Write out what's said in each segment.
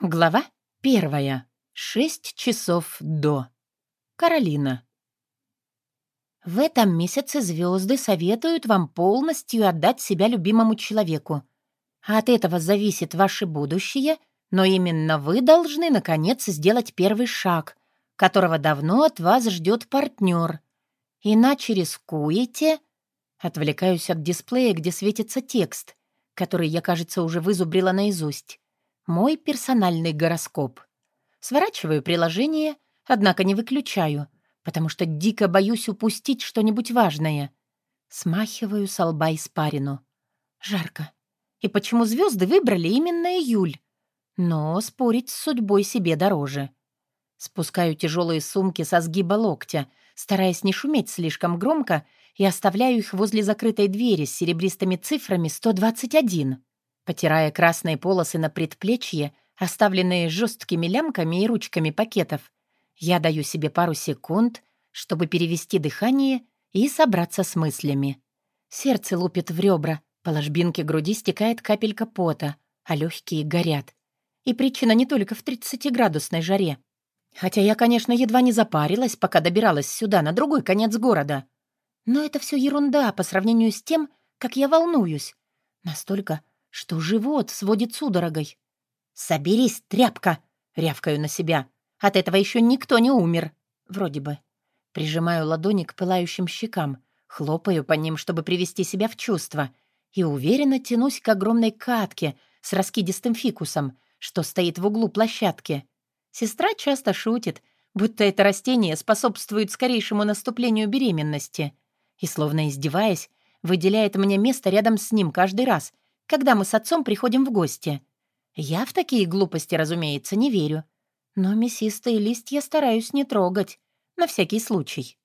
Глава первая. Шесть часов до. Каролина. В этом месяце звезды советуют вам полностью отдать себя любимому человеку. От этого зависит ваше будущее, но именно вы должны, наконец, сделать первый шаг, которого давно от вас ждет партнер. Иначе рискуете... Отвлекаюсь от дисплея, где светится текст, который я, кажется, уже вызубрила наизусть. Мой персональный гороскоп. Сворачиваю приложение, однако не выключаю, потому что дико боюсь упустить что-нибудь важное. Смахиваю с лба испарину. Жарко. И почему звезды выбрали именно июль? Но спорить с судьбой себе дороже. Спускаю тяжелые сумки со сгиба локтя, стараясь не шуметь слишком громко, и оставляю их возле закрытой двери с серебристыми цифрами 121. Потирая красные полосы на предплечье, оставленные жесткими лямками и ручками пакетов, я даю себе пару секунд, чтобы перевести дыхание и собраться с мыслями. Сердце лупит в ребра, по ложбинке груди стекает капелька пота, а легкие горят. И причина не только в 30-градусной жаре. Хотя я, конечно, едва не запарилась, пока добиралась сюда, на другой конец города. Но это все ерунда по сравнению с тем, как я волнуюсь. Настолько, что живот сводит судорогой. «Соберись, тряпка!» — рявкаю на себя. «От этого еще никто не умер!» Вроде бы. Прижимаю ладони к пылающим щекам, хлопаю по ним, чтобы привести себя в чувство, и уверенно тянусь к огромной катке с раскидистым фикусом, что стоит в углу площадки. Сестра часто шутит, будто это растение способствует скорейшему наступлению беременности — и, словно издеваясь, выделяет мне место рядом с ним каждый раз, когда мы с отцом приходим в гости. Я в такие глупости, разумеется, не верю. Но мясистые листья стараюсь не трогать, на всякий случай.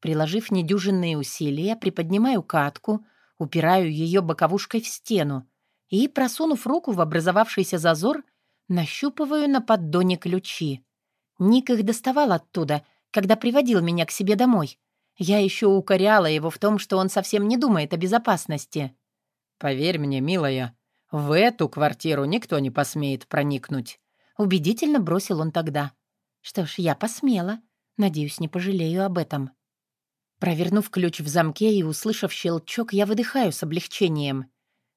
Приложив недюжинные усилия, приподнимаю катку, упираю ее боковушкой в стену и, просунув руку в образовавшийся зазор, нащупываю на поддоне ключи. Ник их доставал оттуда, когда приводил меня к себе домой, я еще укоряла его в том, что он совсем не думает о безопасности. «Поверь мне, милая, в эту квартиру никто не посмеет проникнуть», — убедительно бросил он тогда. «Что ж, я посмела. Надеюсь, не пожалею об этом». Провернув ключ в замке и услышав щелчок, я выдыхаю с облегчением.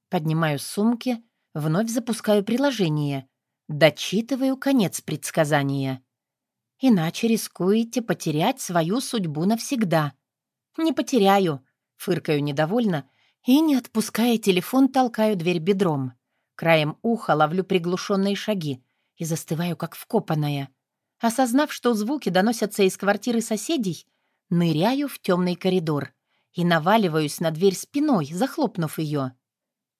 Поднимаю сумки, вновь запускаю приложение. Дочитываю конец предсказания. Иначе рискуете потерять свою судьбу навсегда. Не потеряю, фыркаю недовольно и, не отпуская телефон, толкаю дверь бедром. Краем уха ловлю приглушенные шаги и застываю, как вкопанная. Осознав, что звуки доносятся из квартиры соседей, ныряю в темный коридор и наваливаюсь на дверь спиной, захлопнув ее.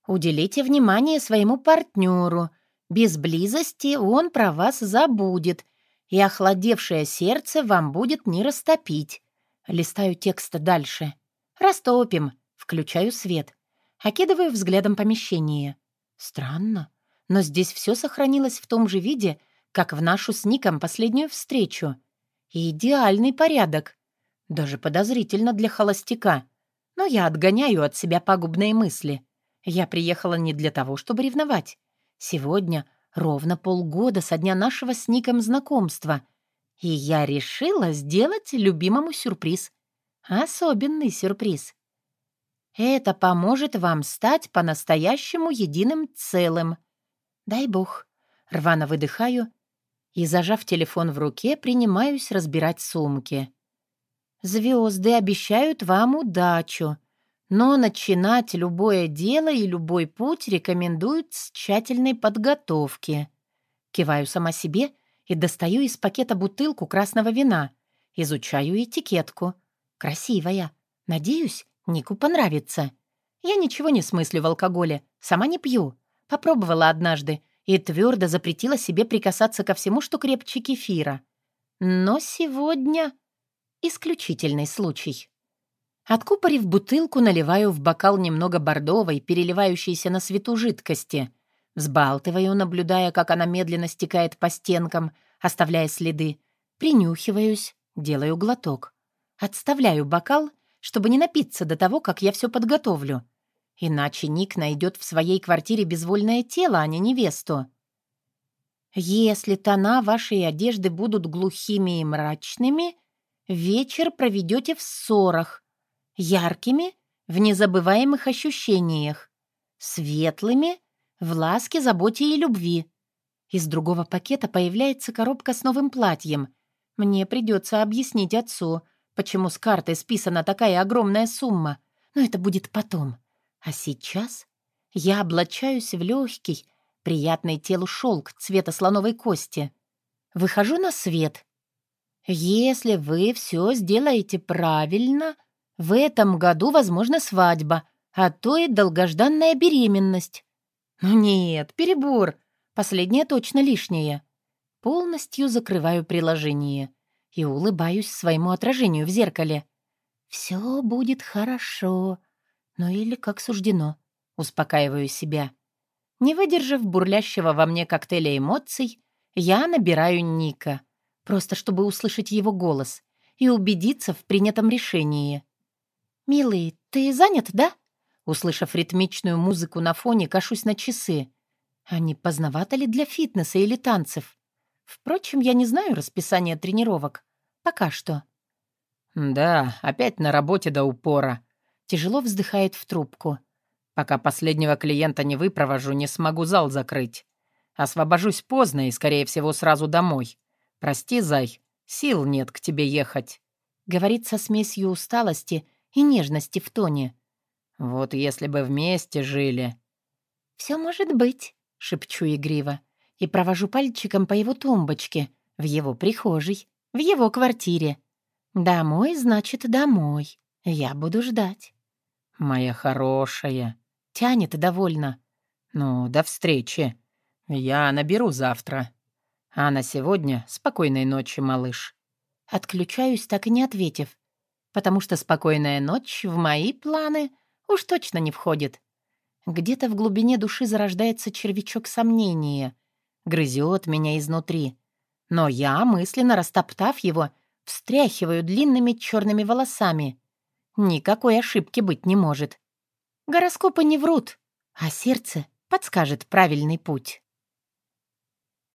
Уделите внимание своему партнеру. Без близости он про вас забудет и охладевшее сердце вам будет не растопить. Листаю текст дальше. Растопим. Включаю свет. Окидываю взглядом помещение. Странно, но здесь все сохранилось в том же виде, как в нашу с Ником последнюю встречу. идеальный порядок. Даже подозрительно для холостяка. Но я отгоняю от себя пагубные мысли. Я приехала не для того, чтобы ревновать. Сегодня Ровно полгода со дня нашего с Ником знакомства. И я решила сделать любимому сюрприз. Особенный сюрприз. Это поможет вам стать по-настоящему единым целым. Дай бог. Рвано выдыхаю и, зажав телефон в руке, принимаюсь разбирать сумки. Звезды обещают вам удачу. Но начинать любое дело и любой путь рекомендуют с тщательной подготовки. Киваю сама себе и достаю из пакета бутылку красного вина. Изучаю этикетку. Красивая. Надеюсь, Нику понравится. Я ничего не смыслю в алкоголе. Сама не пью. Попробовала однажды и твердо запретила себе прикасаться ко всему, что крепче кефира. Но сегодня исключительный случай. Откупорив бутылку, наливаю в бокал немного бордовой, переливающейся на свету жидкости. Взбалтываю, наблюдая, как она медленно стекает по стенкам, оставляя следы. Принюхиваюсь, делаю глоток. Отставляю бокал, чтобы не напиться до того, как я все подготовлю. Иначе Ник найдет в своей квартире безвольное тело, а не невесту. Если тона вашей одежды будут глухими и мрачными, вечер проведете в ссорах, яркими — в незабываемых ощущениях, светлыми — в ласке, заботе и любви. Из другого пакета появляется коробка с новым платьем. Мне придется объяснить отцу, почему с картой списана такая огромная сумма, но это будет потом. А сейчас я облачаюсь в легкий, приятный телу шелк цвета слоновой кости. Выхожу на свет. Если вы все сделаете правильно, в этом году возможна свадьба, а то и долгожданная беременность. Ну нет, перебор. Последнее точно лишнее. Полностью закрываю приложение и улыбаюсь своему отражению в зеркале. Все будет хорошо. Ну или как суждено. Успокаиваю себя. Не выдержав бурлящего во мне коктейля эмоций, я набираю Ника, просто чтобы услышать его голос и убедиться в принятом решении. «Милый, ты занят, да?» Услышав ритмичную музыку на фоне, кашусь на часы. А не поздновато ли для фитнеса или танцев? Впрочем, я не знаю расписания тренировок. Пока что. «Да, опять на работе до упора». Тяжело вздыхает в трубку. Пока последнего клиента не выпровожу, не смогу зал закрыть. Освобожусь поздно и, скорее всего, сразу домой. Прости, зай, сил нет к тебе ехать. Говорит со смесью усталости и нежности в тоне. Вот если бы вместе жили. Все может быть, шепчу игриво и провожу пальчиком по его тумбочке, в его прихожей, в его квартире. Домой, значит, домой. Я буду ждать. Моя хорошая, Тянет довольно. «Ну, до встречи. Я наберу завтра. А на сегодня спокойной ночи, малыш». Отключаюсь, так и не ответив, потому что спокойная ночь в мои планы уж точно не входит. Где-то в глубине души зарождается червячок сомнения, грызет меня изнутри. Но я, мысленно растоптав его, встряхиваю длинными черными волосами. Никакой ошибки быть не может. Гороскопы не врут, а сердце подскажет правильный путь.